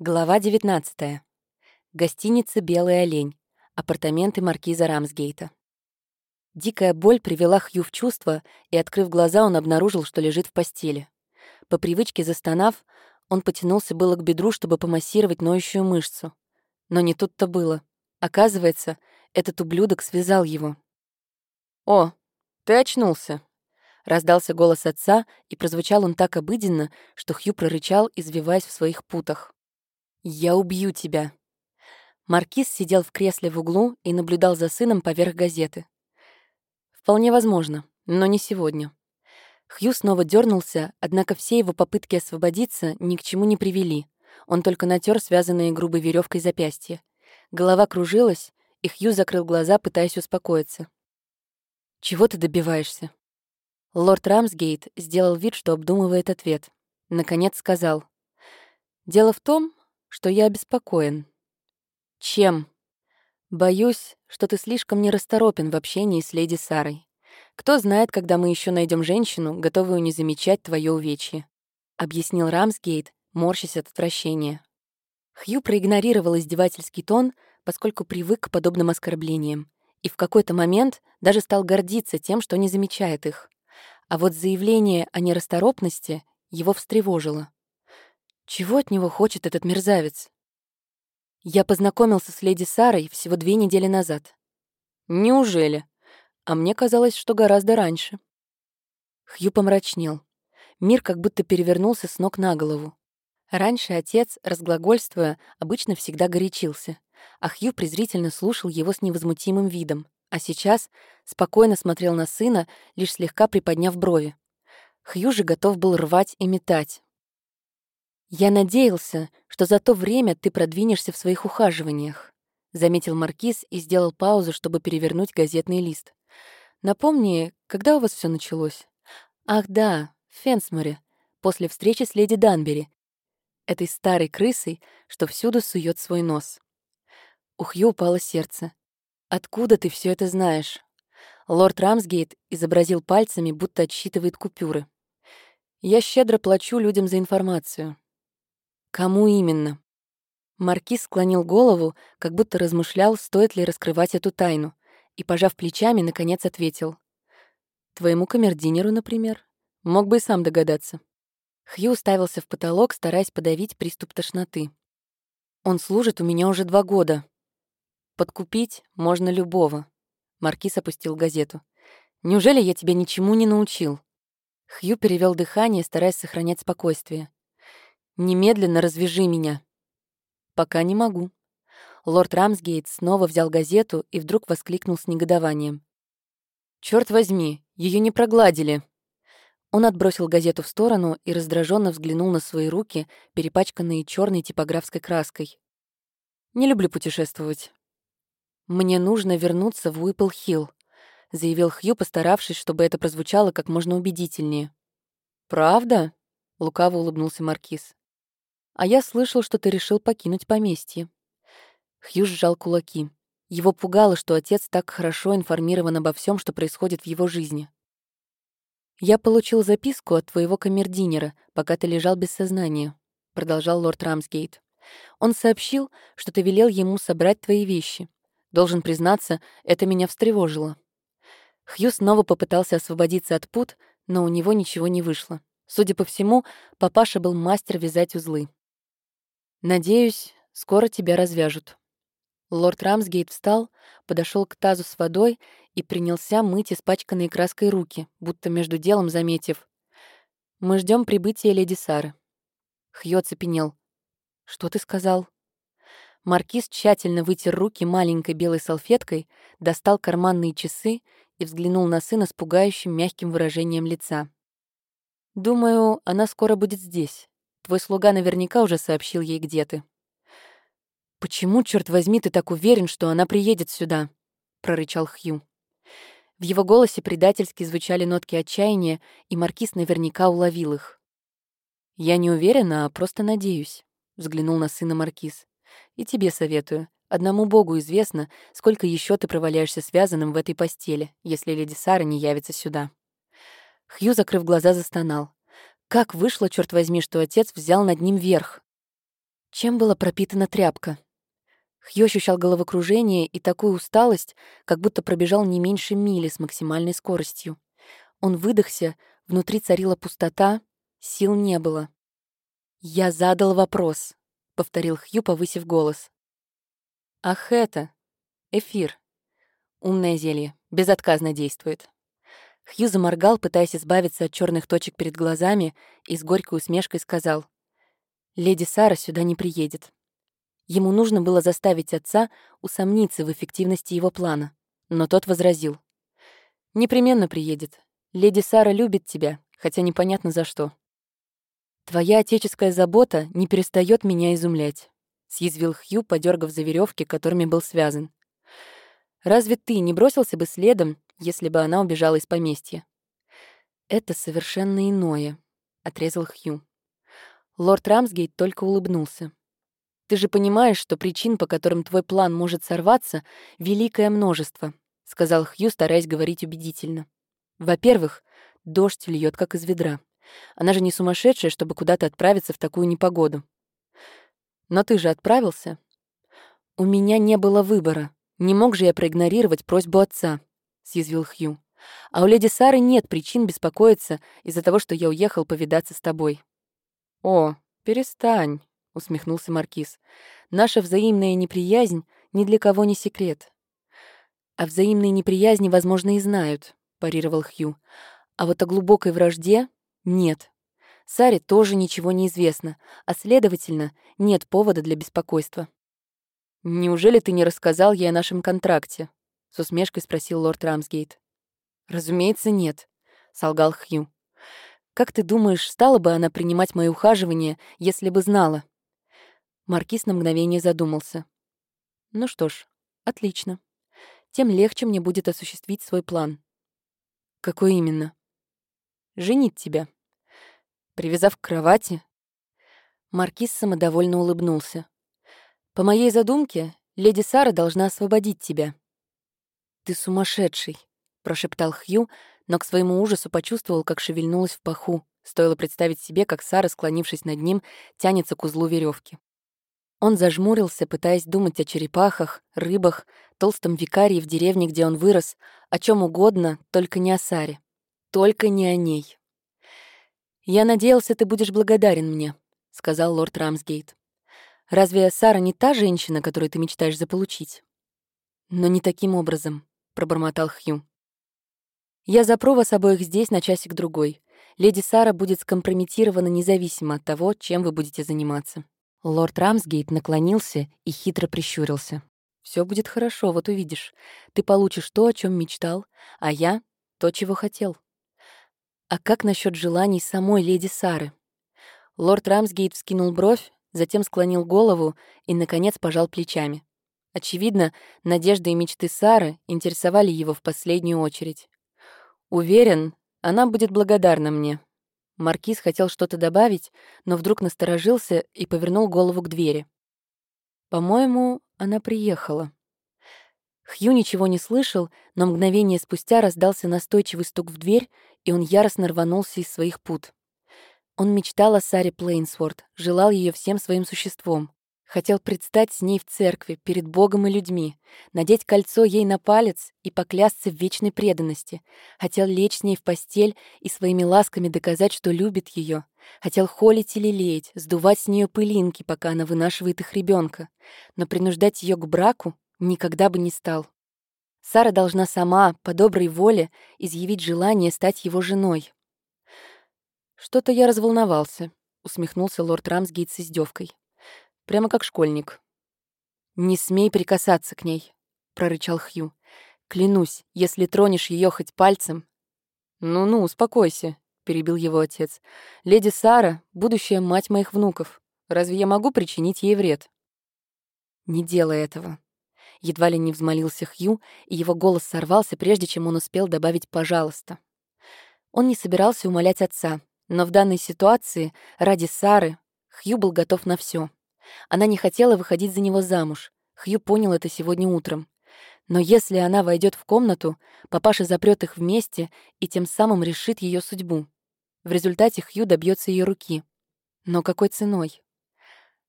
Глава 19. Гостиница «Белый олень». Апартаменты маркиза Рамсгейта. Дикая боль привела Хью в чувство, и, открыв глаза, он обнаружил, что лежит в постели. По привычке застонав, он потянулся было к бедру, чтобы помассировать ноющую мышцу. Но не тут-то было. Оказывается, этот ублюдок связал его. «О, ты очнулся!» Раздался голос отца, и прозвучал он так обыденно, что Хью прорычал, извиваясь в своих путах. «Я убью тебя». Маркиз сидел в кресле в углу и наблюдал за сыном поверх газеты. Вполне возможно, но не сегодня. Хью снова дернулся, однако все его попытки освободиться ни к чему не привели. Он только натер связанные грубой веревкой запястья. Голова кружилась, и Хью закрыл глаза, пытаясь успокоиться. «Чего ты добиваешься?» Лорд Рамсгейт сделал вид, что обдумывает ответ. Наконец сказал. «Дело в том, что я обеспокоен. Чем? Боюсь, что ты слишком нерасторопен в общении с леди Сарой. Кто знает, когда мы еще найдем женщину, готовую не замечать твое увечье, объяснил Рамсгейт, морщась от отвращения. Хью проигнорировал издевательский тон, поскольку привык к подобным оскорблениям, и в какой-то момент даже стал гордиться тем, что не замечает их. А вот заявление о нерасторопности его встревожило. Чего от него хочет этот мерзавец? Я познакомился с леди Сарой всего две недели назад. Неужели? А мне казалось, что гораздо раньше. Хью помрачнел. Мир как будто перевернулся с ног на голову. Раньше отец, разглагольствуя, обычно всегда горячился, а Хью презрительно слушал его с невозмутимым видом, а сейчас спокойно смотрел на сына, лишь слегка приподняв брови. Хью же готов был рвать и метать, «Я надеялся, что за то время ты продвинешься в своих ухаживаниях», заметил Маркиз и сделал паузу, чтобы перевернуть газетный лист. «Напомни, когда у вас все началось?» «Ах да, в Фенсморе, после встречи с леди Данбери, этой старой крысой, что всюду сует свой нос». У Хью упало сердце. «Откуда ты все это знаешь?» Лорд Рамсгейт изобразил пальцами, будто отсчитывает купюры. «Я щедро плачу людям за информацию. Кому именно? Маркиз склонил голову, как будто размышлял, стоит ли раскрывать эту тайну, и, пожав плечами, наконец ответил. «Твоему камердинеру, например? Мог бы и сам догадаться». Хью уставился в потолок, стараясь подавить приступ тошноты. «Он служит у меня уже два года. Подкупить можно любого». Маркиз опустил газету. «Неужели я тебя ничему не научил?» Хью перевел дыхание, стараясь сохранять спокойствие. Немедленно развяжи меня». «Пока не могу». Лорд Рамсгейт снова взял газету и вдруг воскликнул с негодованием. «Чёрт возьми, ее не прогладили!» Он отбросил газету в сторону и раздраженно взглянул на свои руки, перепачканные черной типографской краской. «Не люблю путешествовать». «Мне нужно вернуться в Уиппл-Хилл», — заявил Хью, постаравшись, чтобы это прозвучало как можно убедительнее. «Правда?» — лукаво улыбнулся Маркиз. А я слышал, что ты решил покинуть поместье». Хью сжал кулаки. Его пугало, что отец так хорошо информирован обо всем, что происходит в его жизни. «Я получил записку от твоего камердинера, пока ты лежал без сознания», — продолжал лорд Рамсгейт. «Он сообщил, что ты велел ему собрать твои вещи. Должен признаться, это меня встревожило». Хью снова попытался освободиться от пут, но у него ничего не вышло. Судя по всему, папаша был мастер вязать узлы. Надеюсь, скоро тебя развяжут. Лорд Рамсгейт встал, подошел к тазу с водой и принялся мыть испачканные краской руки, будто между делом заметив. «Мы ждем прибытия леди Сары». Хьё цепенел. «Что ты сказал?» Маркиз тщательно вытер руки маленькой белой салфеткой, достал карманные часы и взглянул на сына с пугающим мягким выражением лица. «Думаю, она скоро будет здесь. Твой слуга наверняка уже сообщил ей, где ты». «Почему, черт возьми, ты так уверен, что она приедет сюда?» — прорычал Хью. В его голосе предательски звучали нотки отчаяния, и Маркиз наверняка уловил их. «Я не уверена, а просто надеюсь», — взглянул на сына Маркиз. «И тебе советую. Одному Богу известно, сколько еще ты проваляешься связанным в этой постели, если леди Сара не явится сюда». Хью, закрыв глаза, застонал. Как вышло, черт возьми, что отец взял над ним верх? Чем была пропитана тряпка? Хью ощущал головокружение и такую усталость, как будто пробежал не меньше мили с максимальной скоростью. Он выдохся, внутри царила пустота, сил не было. «Я задал вопрос», — повторил Хью, повысив голос. «Ах это! Эфир. Умное зелье. Безотказно действует». Хью заморгал, пытаясь избавиться от черных точек перед глазами, и с горькой усмешкой сказал. «Леди Сара сюда не приедет. Ему нужно было заставить отца усомниться в эффективности его плана. Но тот возразил. «Непременно приедет. Леди Сара любит тебя, хотя непонятно за что». «Твоя отеческая забота не перестает меня изумлять», — съязвил Хью, подергав за веревки, которыми был связан. «Разве ты не бросился бы следом, если бы она убежала из поместья?» «Это совершенно иное», — отрезал Хью. Лорд Рамсгейт только улыбнулся. Ты же понимаешь, что причин, по которым твой план может сорваться, великое множество», — сказал Хью, стараясь говорить убедительно. «Во-первых, дождь льет как из ведра. Она же не сумасшедшая, чтобы куда-то отправиться в такую непогоду. Но ты же отправился. У меня не было выбора. Не мог же я проигнорировать просьбу отца», — съязвил Хью. «А у леди Сары нет причин беспокоиться из-за того, что я уехал повидаться с тобой». «О, перестань», усмехнулся маркиз. Наша взаимная неприязнь ни для кого не секрет. А взаимные неприязни, возможно, и знают, парировал Хью. А вот о глубокой вражде нет. Саре тоже ничего не известно, а, следовательно, нет повода для беспокойства. «Неужели ты не рассказал ей о нашем контракте?» — с усмешкой спросил лорд Рамсгейт. «Разумеется, нет», — солгал Хью. «Как ты думаешь, стала бы она принимать мои ухаживания, если бы знала?» Маркиз на мгновение задумался. Ну что ж, отлично. Тем легче мне будет осуществить свой план. Какой именно? Женить тебя. Привязав к кровати. Маркиз самодовольно улыбнулся. По моей задумке, леди Сара должна освободить тебя. Ты сумасшедший, прошептал Хью, но к своему ужасу почувствовал, как шевельнулась в паху. Стоило представить себе, как Сара, склонившись над ним, тянется к узлу веревки. Он зажмурился, пытаясь думать о черепахах, рыбах, толстом викарии в деревне, где он вырос, о чем угодно, только не о Саре. Только не о ней. «Я надеялся, ты будешь благодарен мне», — сказал лорд Рамсгейт. «Разве Сара не та женщина, которую ты мечтаешь заполучить?» «Но не таким образом», — пробормотал Хью. «Я запру вас обоих здесь на часик-другой. Леди Сара будет скомпрометирована независимо от того, чем вы будете заниматься». Лорд Рамсгейт наклонился и хитро прищурился. Все будет хорошо, вот увидишь. Ты получишь то, о чем мечтал, а я — то, чего хотел. А как насчет желаний самой леди Сары? Лорд Рамсгейт вскинул бровь, затем склонил голову и, наконец, пожал плечами. Очевидно, надежды и мечты Сары интересовали его в последнюю очередь. Уверен, она будет благодарна мне, Маркиз хотел что-то добавить, но вдруг насторожился и повернул голову к двери. «По-моему, она приехала». Хью ничего не слышал, но мгновение спустя раздался настойчивый стук в дверь, и он яростно рванулся из своих пут. Он мечтал о Саре Плейнсворт, желал ее всем своим существом. Хотел предстать с ней в церкви, перед Богом и людьми, надеть кольцо ей на палец и поклясться в вечной преданности. Хотел лечь с ней в постель и своими ласками доказать, что любит ее. Хотел холить или леять, сдувать с нее пылинки, пока она вынашивает их ребенка. Но принуждать ее к браку никогда бы не стал. Сара должна сама, по доброй воле, изъявить желание стать его женой. «Что-то я разволновался», — усмехнулся лорд Рамсгейт с издевкой. Прямо как школьник. «Не смей прикасаться к ней», — прорычал Хью. «Клянусь, если тронешь ее хоть пальцем...» «Ну-ну, успокойся», — перебил его отец. «Леди Сара — будущая мать моих внуков. Разве я могу причинить ей вред?» «Не делай этого», Едва ли не взмолился Хью, и его голос сорвался, прежде чем он успел добавить «пожалуйста». Он не собирался умолять отца, но в данной ситуации, ради Сары, Хью был готов на все. Она не хотела выходить за него замуж. Хью понял это сегодня утром. Но если она войдет в комнату, папаша запрет их вместе и тем самым решит ее судьбу. В результате Хью добьется ее руки. Но какой ценой?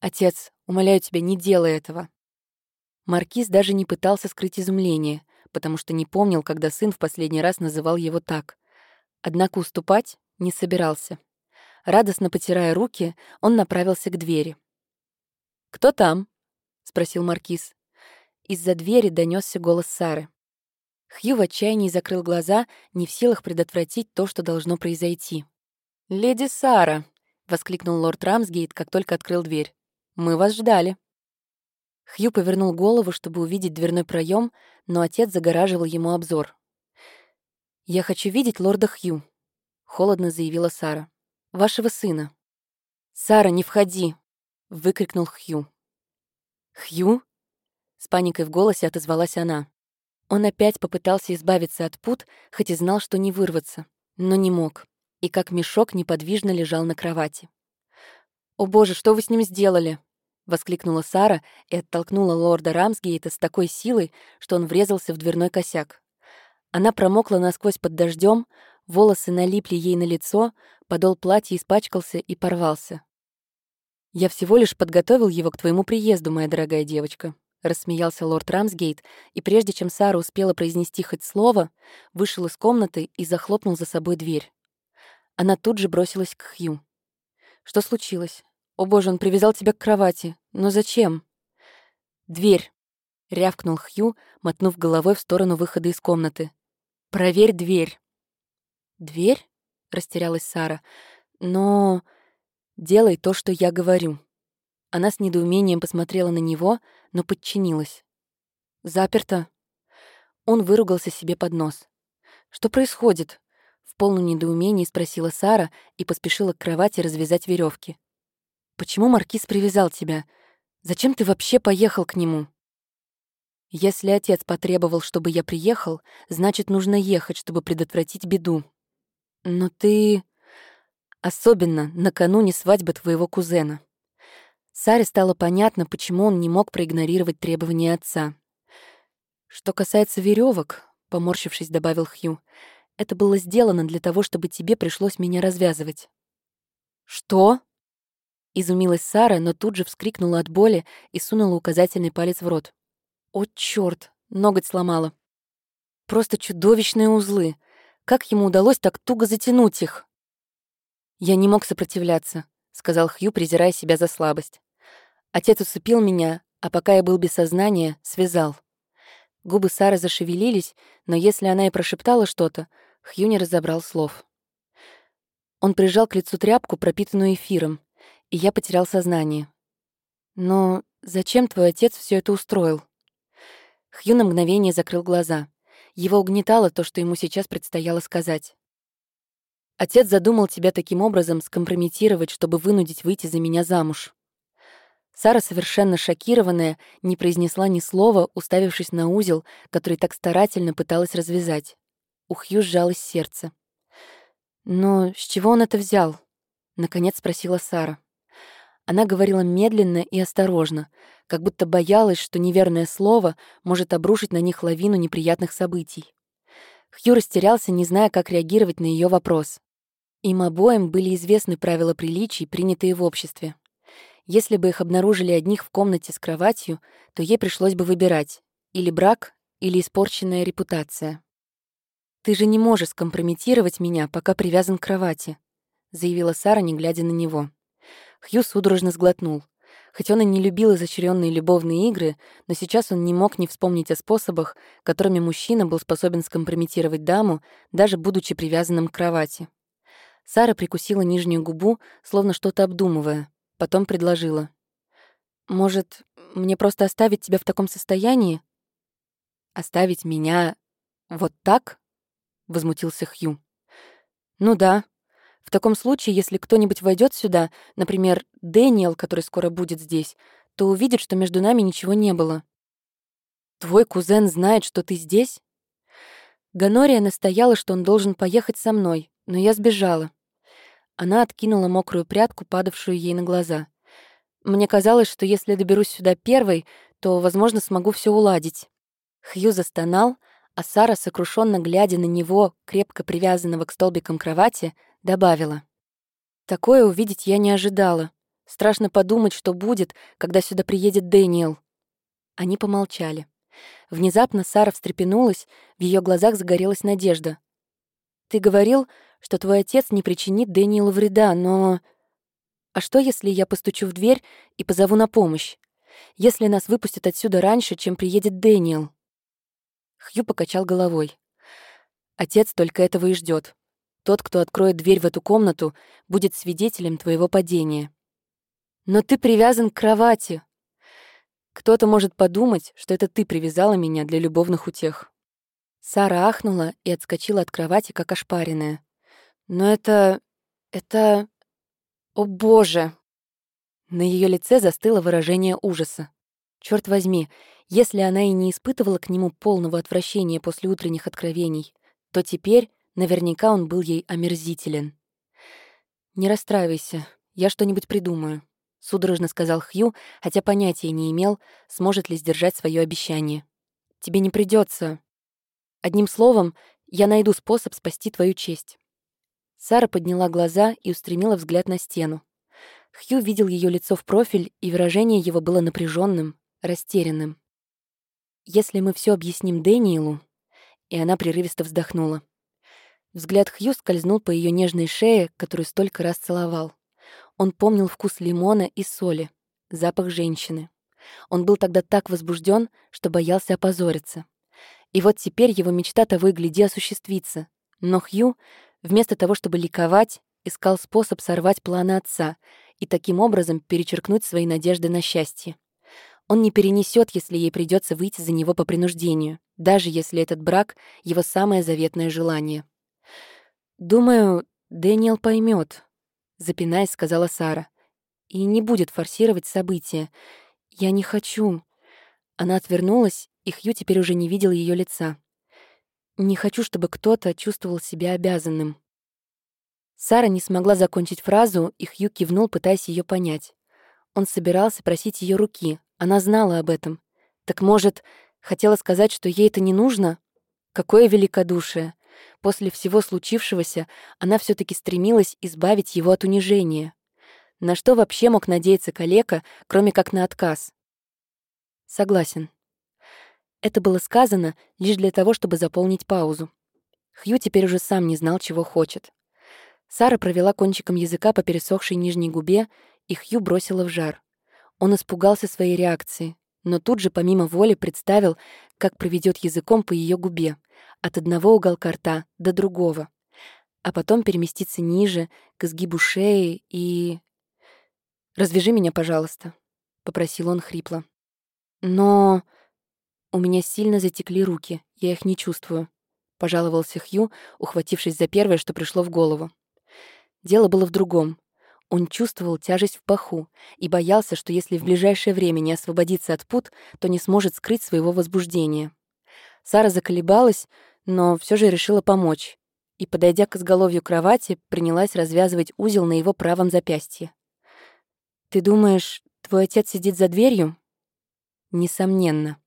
«Отец, умоляю тебя, не делай этого». Маркиз даже не пытался скрыть изумление, потому что не помнил, когда сын в последний раз называл его так. Однако уступать не собирался. Радостно потирая руки, он направился к двери. «Кто там?» — спросил Маркиз. Из-за двери донесся голос Сары. Хью в отчаянии закрыл глаза, не в силах предотвратить то, что должно произойти. «Леди Сара!» — воскликнул лорд Рамсгейт, как только открыл дверь. «Мы вас ждали». Хью повернул голову, чтобы увидеть дверной проем, но отец загораживал ему обзор. «Я хочу видеть лорда Хью», — холодно заявила Сара. «Вашего сына». «Сара, не входи!» — выкрикнул Хью. «Хью?» — с паникой в голосе отозвалась она. Он опять попытался избавиться от пут, хоть и знал, что не вырваться, но не мог, и как мешок неподвижно лежал на кровати. «О боже, что вы с ним сделали?» — воскликнула Сара и оттолкнула лорда Рамсгейта с такой силой, что он врезался в дверной косяк. Она промокла насквозь под дождем, волосы налипли ей на лицо, подол платья испачкался и порвался. «Я всего лишь подготовил его к твоему приезду, моя дорогая девочка», — рассмеялся лорд Рамсгейт, и прежде чем Сара успела произнести хоть слово, вышел из комнаты и захлопнул за собой дверь. Она тут же бросилась к Хью. «Что случилось? «О боже, он привязал тебя к кровати. Но зачем?» «Дверь!» — рявкнул Хью, мотнув головой в сторону выхода из комнаты. «Проверь дверь!» «Дверь?» — растерялась Сара. «Но...» «Делай то, что я говорю». Она с недоумением посмотрела на него, но подчинилась. «Заперто». Он выругался себе под нос. «Что происходит?» В полном недоумении спросила Сара и поспешила к кровати развязать веревки. Почему Маркиз привязал тебя? Зачем ты вообще поехал к нему? Если отец потребовал, чтобы я приехал, значит, нужно ехать, чтобы предотвратить беду. Но ты... Особенно накануне свадьбы твоего кузена. Саре стало понятно, почему он не мог проигнорировать требования отца. «Что касается веревок, поморщившись, добавил Хью, «это было сделано для того, чтобы тебе пришлось меня развязывать». «Что?» Изумилась Сара, но тут же вскрикнула от боли и сунула указательный палец в рот. «О, чёрт! Ноготь сломала!» «Просто чудовищные узлы! Как ему удалось так туго затянуть их?» «Я не мог сопротивляться», — сказал Хью, презирая себя за слабость. Отец усыпил меня, а пока я был без сознания, связал. Губы Сары зашевелились, но если она и прошептала что-то, Хью не разобрал слов. Он прижал к лицу тряпку, пропитанную эфиром, и я потерял сознание. Но зачем твой отец все это устроил? Хью на мгновение закрыл глаза. Его угнетало то, что ему сейчас предстояло сказать. Отец задумал тебя таким образом скомпрометировать, чтобы вынудить выйти за меня замуж. Сара, совершенно шокированная, не произнесла ни слова, уставившись на узел, который так старательно пыталась развязать. У Хью сжалось сердце. «Но с чего он это взял?» — наконец спросила Сара. Она говорила медленно и осторожно, как будто боялась, что неверное слово может обрушить на них лавину неприятных событий. Хью растерялся, не зная, как реагировать на ее вопрос. Им обоим были известны правила приличий, принятые в обществе. Если бы их обнаружили одних в комнате с кроватью, то ей пришлось бы выбирать или брак, или испорченная репутация. «Ты же не можешь скомпрометировать меня, пока привязан к кровати», заявила Сара, не глядя на него. Хью судорожно сглотнул. Хоть он и не любил изощренные любовные игры, но сейчас он не мог не вспомнить о способах, которыми мужчина был способен скомпрометировать даму, даже будучи привязанным к кровати. Сара прикусила нижнюю губу, словно что-то обдумывая. Потом предложила. «Может, мне просто оставить тебя в таком состоянии?» «Оставить меня вот так?» — возмутился Хью. «Ну да», в таком случае, если кто-нибудь войдет сюда, например, Дэниел, который скоро будет здесь, то увидит, что между нами ничего не было. Твой кузен знает, что ты здесь? Ганория настояла, что он должен поехать со мной, но я сбежала. Она откинула мокрую прядку, падавшую ей на глаза. Мне казалось, что если доберусь сюда первой, то, возможно, смогу все уладить. Хью застонал, а Сара, сокрушенно глядя на него, крепко привязанного к столбикам кровати, добавила. «Такое увидеть я не ожидала. Страшно подумать, что будет, когда сюда приедет Дэниел». Они помолчали. Внезапно Сара встрепенулась, в ее глазах загорелась надежда. «Ты говорил, что твой отец не причинит Дэниелу вреда, но...» «А что, если я постучу в дверь и позову на помощь? Если нас выпустят отсюда раньше, чем приедет Дэниел?» Хью покачал головой. «Отец только этого и ждет. Тот, кто откроет дверь в эту комнату, будет свидетелем твоего падения. Но ты привязан к кровати. Кто-то может подумать, что это ты привязала меня для любовных утех». Сара ахнула и отскочила от кровати, как ошпаренная. «Но это... это... О, боже!» На ее лице застыло выражение ужаса. Черт возьми, если она и не испытывала к нему полного отвращения после утренних откровений, то теперь наверняка он был ей омерзителен. «Не расстраивайся, я что-нибудь придумаю», — судорожно сказал Хью, хотя понятия не имел, сможет ли сдержать свое обещание. «Тебе не придется. Одним словом, я найду способ спасти твою честь». Сара подняла глаза и устремила взгляд на стену. Хью видел ее лицо в профиль, и выражение его было напряженным, растерянным. «Если мы все объясним Дэниелу...» И она прерывисто вздохнула. Взгляд Хью скользнул по ее нежной шее, которую столько раз целовал. Он помнил вкус лимона и соли, запах женщины. Он был тогда так возбужден, что боялся опозориться. И вот теперь его мечта того и гляди осуществится. Но Хью Вместо того, чтобы ликовать, искал способ сорвать планы отца и таким образом перечеркнуть свои надежды на счастье. Он не перенесет, если ей придется выйти за него по принуждению, даже если этот брак — его самое заветное желание. «Думаю, Дэниел поймет, запинаясь, сказала Сара, «и не будет форсировать события. Я не хочу». Она отвернулась, и Хью теперь уже не видел ее лица. Не хочу, чтобы кто-то чувствовал себя обязанным. Сара не смогла закончить фразу, и Хью кивнул, пытаясь ее понять. Он собирался просить ее руки. Она знала об этом. Так, может, хотела сказать, что ей это не нужно? Какое великодушие! После всего случившегося она все таки стремилась избавить его от унижения. На что вообще мог надеяться калека, кроме как на отказ? Согласен. Это было сказано лишь для того, чтобы заполнить паузу. Хью теперь уже сам не знал, чего хочет. Сара провела кончиком языка по пересохшей нижней губе, и Хью бросила в жар. Он испугался своей реакции, но тут же помимо воли представил, как проведет языком по ее губе, от одного уголка рта до другого, а потом переместиться ниже, к изгибу шеи и... «Развяжи меня, пожалуйста», — попросил он хрипло. «Но...» «У меня сильно затекли руки, я их не чувствую», — пожаловался Хью, ухватившись за первое, что пришло в голову. Дело было в другом. Он чувствовал тяжесть в паху и боялся, что если в ближайшее время не освободится от пут, то не сможет скрыть своего возбуждения. Сара заколебалась, но все же решила помочь и, подойдя к изголовью кровати, принялась развязывать узел на его правом запястье. «Ты думаешь, твой отец сидит за дверью?» «Несомненно»,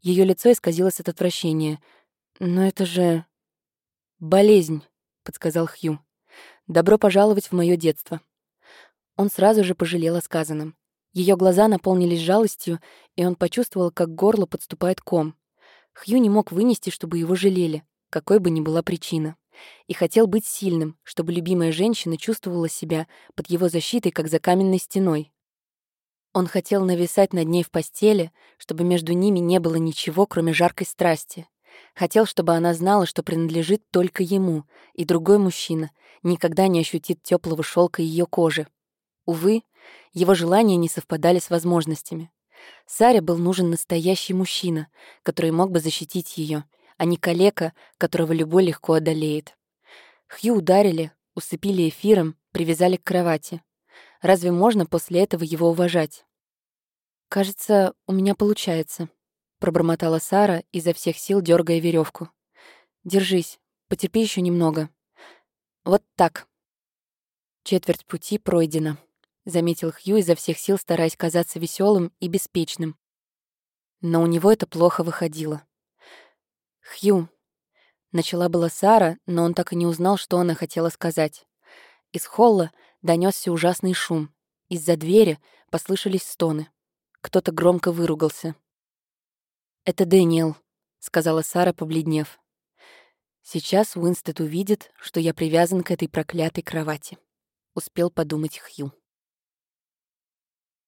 ее лицо исказилось от отвращения. «Но это же...» «Болезнь», — подсказал Хью. «Добро пожаловать в мое детство». Он сразу же пожалел о сказанном. Ее глаза наполнились жалостью, и он почувствовал, как к горлу подступает ком. Хью не мог вынести, чтобы его жалели, какой бы ни была причина. И хотел быть сильным, чтобы любимая женщина чувствовала себя под его защитой, как за каменной стеной. Он хотел нависать над ней в постели, чтобы между ними не было ничего, кроме жаркой страсти. Хотел, чтобы она знала, что принадлежит только ему, и другой мужчина никогда не ощутит теплого шелка ее кожи. Увы, его желания не совпадали с возможностями. Саре был нужен настоящий мужчина, который мог бы защитить ее, а не калека, которого любой легко одолеет. Хью ударили, усыпили эфиром, привязали к кровати. Разве можно после этого его уважать? «Кажется, у меня получается», — пробормотала Сара, изо всех сил дергая веревку. «Держись, потерпи еще немного. Вот так». Четверть пути пройдена, заметил Хью изо всех сил, стараясь казаться веселым и беспечным. Но у него это плохо выходило. «Хью», — начала была Сара, но он так и не узнал, что она хотела сказать. Из холла донесся ужасный шум, Из-за двери послышались стоны. Кто-то громко выругался. «Это Дэниел», — сказала Сара, побледнев. «Сейчас Уинстед увидит, что я привязан к этой проклятой кровати», — успел подумать Хью.